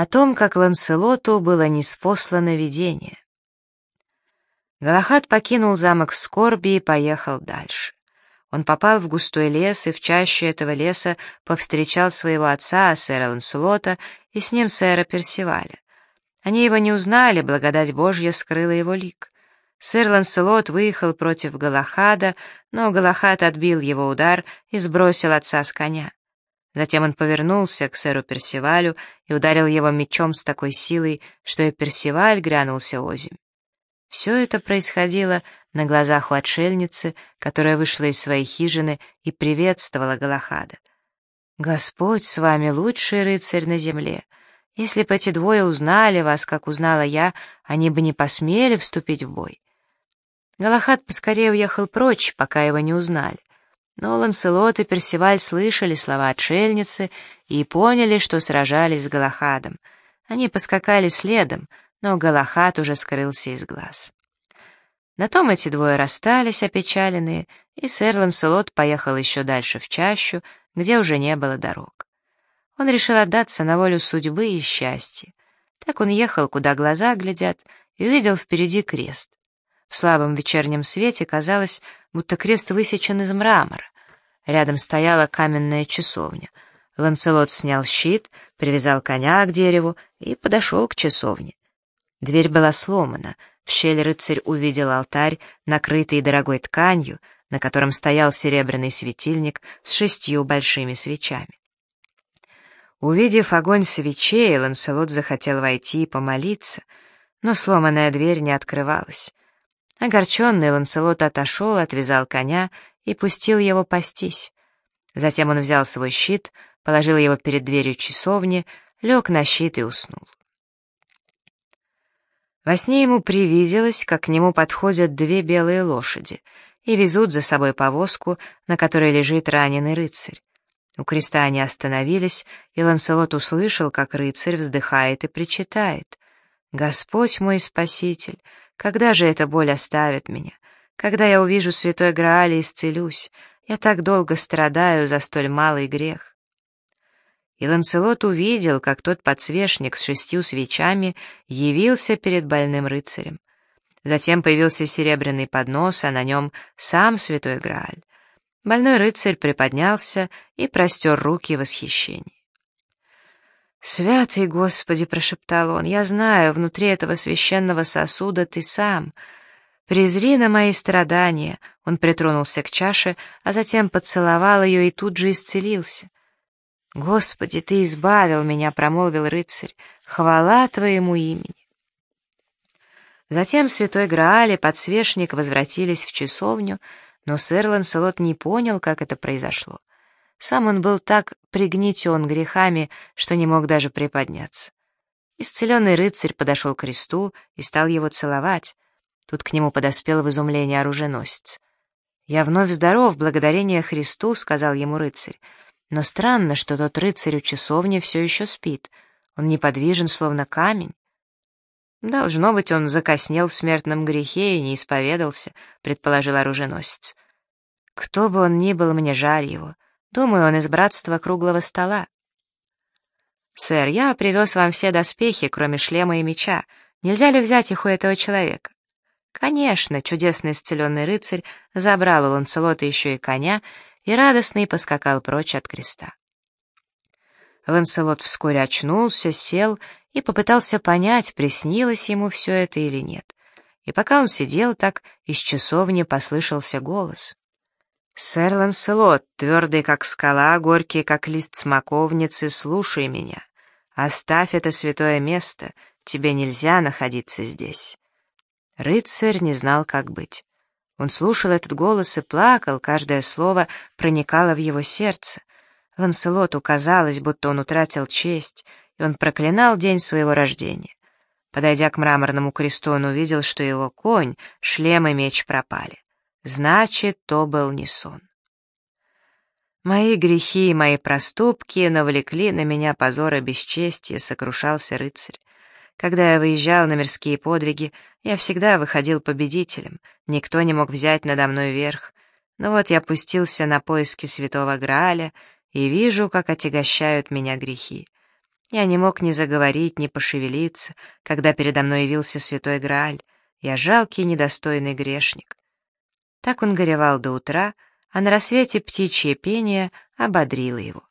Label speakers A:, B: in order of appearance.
A: о том, как Ланселоту было неспослано видение. Галахад покинул замок скорби и поехал дальше. Он попал в густой лес и в чащу этого леса повстречал своего отца, сэра Ланселота, и с ним сэра Персиваля. Они его не узнали, благодать Божья скрыла его лик. Сэр Ланселот выехал против Галахада, но Галахад отбил его удар и сбросил отца с коня. Затем он повернулся к сэру Персивалю и ударил его мечом с такой силой, что и Персиваль грянулся озимь. Все это происходило на глазах у отшельницы, которая вышла из своей хижины и приветствовала Галахада. «Господь с вами лучший рыцарь на земле. Если бы эти двое узнали вас, как узнала я, они бы не посмели вступить в бой». Галахад поскорее уехал прочь, пока его не узнали. Но Ланселот и Персиваль слышали слова отшельницы и поняли, что сражались с Галахадом. Они поскакали следом, но Галахад уже скрылся из глаз. На том эти двое расстались, опечаленные, и сэр Ланселот поехал еще дальше в чащу, где уже не было дорог. Он решил отдаться на волю судьбы и счастья. Так он ехал, куда глаза глядят, и увидел впереди крест. В слабом вечернем свете казалось, будто крест высечен из мрамора. Рядом стояла каменная часовня. Ланселот снял щит, привязал коня к дереву и подошел к часовне. Дверь была сломана, в щель рыцарь увидел алтарь, накрытый дорогой тканью, на котором стоял серебряный светильник с шестью большими свечами. Увидев огонь свечей, Ланселот захотел войти и помолиться, но сломанная дверь не открывалась. Огорченный Ланселот отошел, отвязал коня и пустил его пастись. Затем он взял свой щит, положил его перед дверью часовни, лег на щит и уснул. Во сне ему привиделось, как к нему подходят две белые лошади и везут за собой повозку, на которой лежит раненый рыцарь. У креста они остановились, и Ланселот услышал, как рыцарь вздыхает и причитает. «Господь мой спаситель, когда же эта боль оставит меня? Когда я увижу святой Грааль и исцелюсь? Я так долго страдаю за столь малый грех». И Ланселот увидел, как тот подсвечник с шестью свечами явился перед больным рыцарем. Затем появился серебряный поднос, а на нем сам святой Грааль. Больной рыцарь приподнялся и простер руки в восхищении. «Святый Господи!» — прошептал он. «Я знаю, внутри этого священного сосуда ты сам. Презри на мои страдания!» Он притронулся к чаше, а затем поцеловал ее и тут же исцелился. «Господи, ты избавил меня!» — промолвил рыцарь. «Хвала твоему имени!» Затем святой Грааль и подсвечник возвратились в часовню, но сэр Ланселот не понял, как это произошло. Сам он был так пригнетен грехами, что не мог даже приподняться. Исцеленный рыцарь подошел к кресту и стал его целовать. Тут к нему подоспел в изумлении оруженосец. «Я вновь здоров, благодарение Христу», — сказал ему рыцарь. «Но странно, что тот рыцарь у часовни все еще спит. Он неподвижен, словно камень». «Должно быть, он закоснел в смертном грехе и не исповедался», — предположил оруженосец. «Кто бы он ни был, мне жаль его. Думаю, он из братства круглого стола». «Сэр, я привез вам все доспехи, кроме шлема и меча. Нельзя ли взять их у этого человека?» Конечно, чудесный исцеленный рыцарь забрал у Ланцелота еще и коня и радостный поскакал прочь от креста. Ланселот вскоре очнулся, сел и попытался понять, приснилось ему все это или нет. И пока он сидел так, из часовни послышался голос. «Сэр Ланселот, твердый как скала, горький как лист смоковницы, слушай меня. Оставь это святое место, тебе нельзя находиться здесь». Рыцарь не знал, как быть. Он слушал этот голос и плакал, каждое слово проникало в его сердце. Ланселоту казалось, будто он утратил честь, и он проклинал день своего рождения. Подойдя к мраморному кресту, он увидел, что его конь, шлем и меч пропали. Значит, то был не сон. «Мои грехи и мои проступки навлекли на меня позор и бесчестие», — сокрушался рыцарь. «Когда я выезжал на мирские подвиги, я всегда выходил победителем, никто не мог взять надо мной верх. Но вот я пустился на поиски святого Грааля и вижу, как отягощают меня грехи. Я не мог ни заговорить, ни пошевелиться, когда передо мной явился святой Грааль. Я жалкий, недостойный грешник. Так он горевал до утра, а на рассвете птичье пение ободрило его.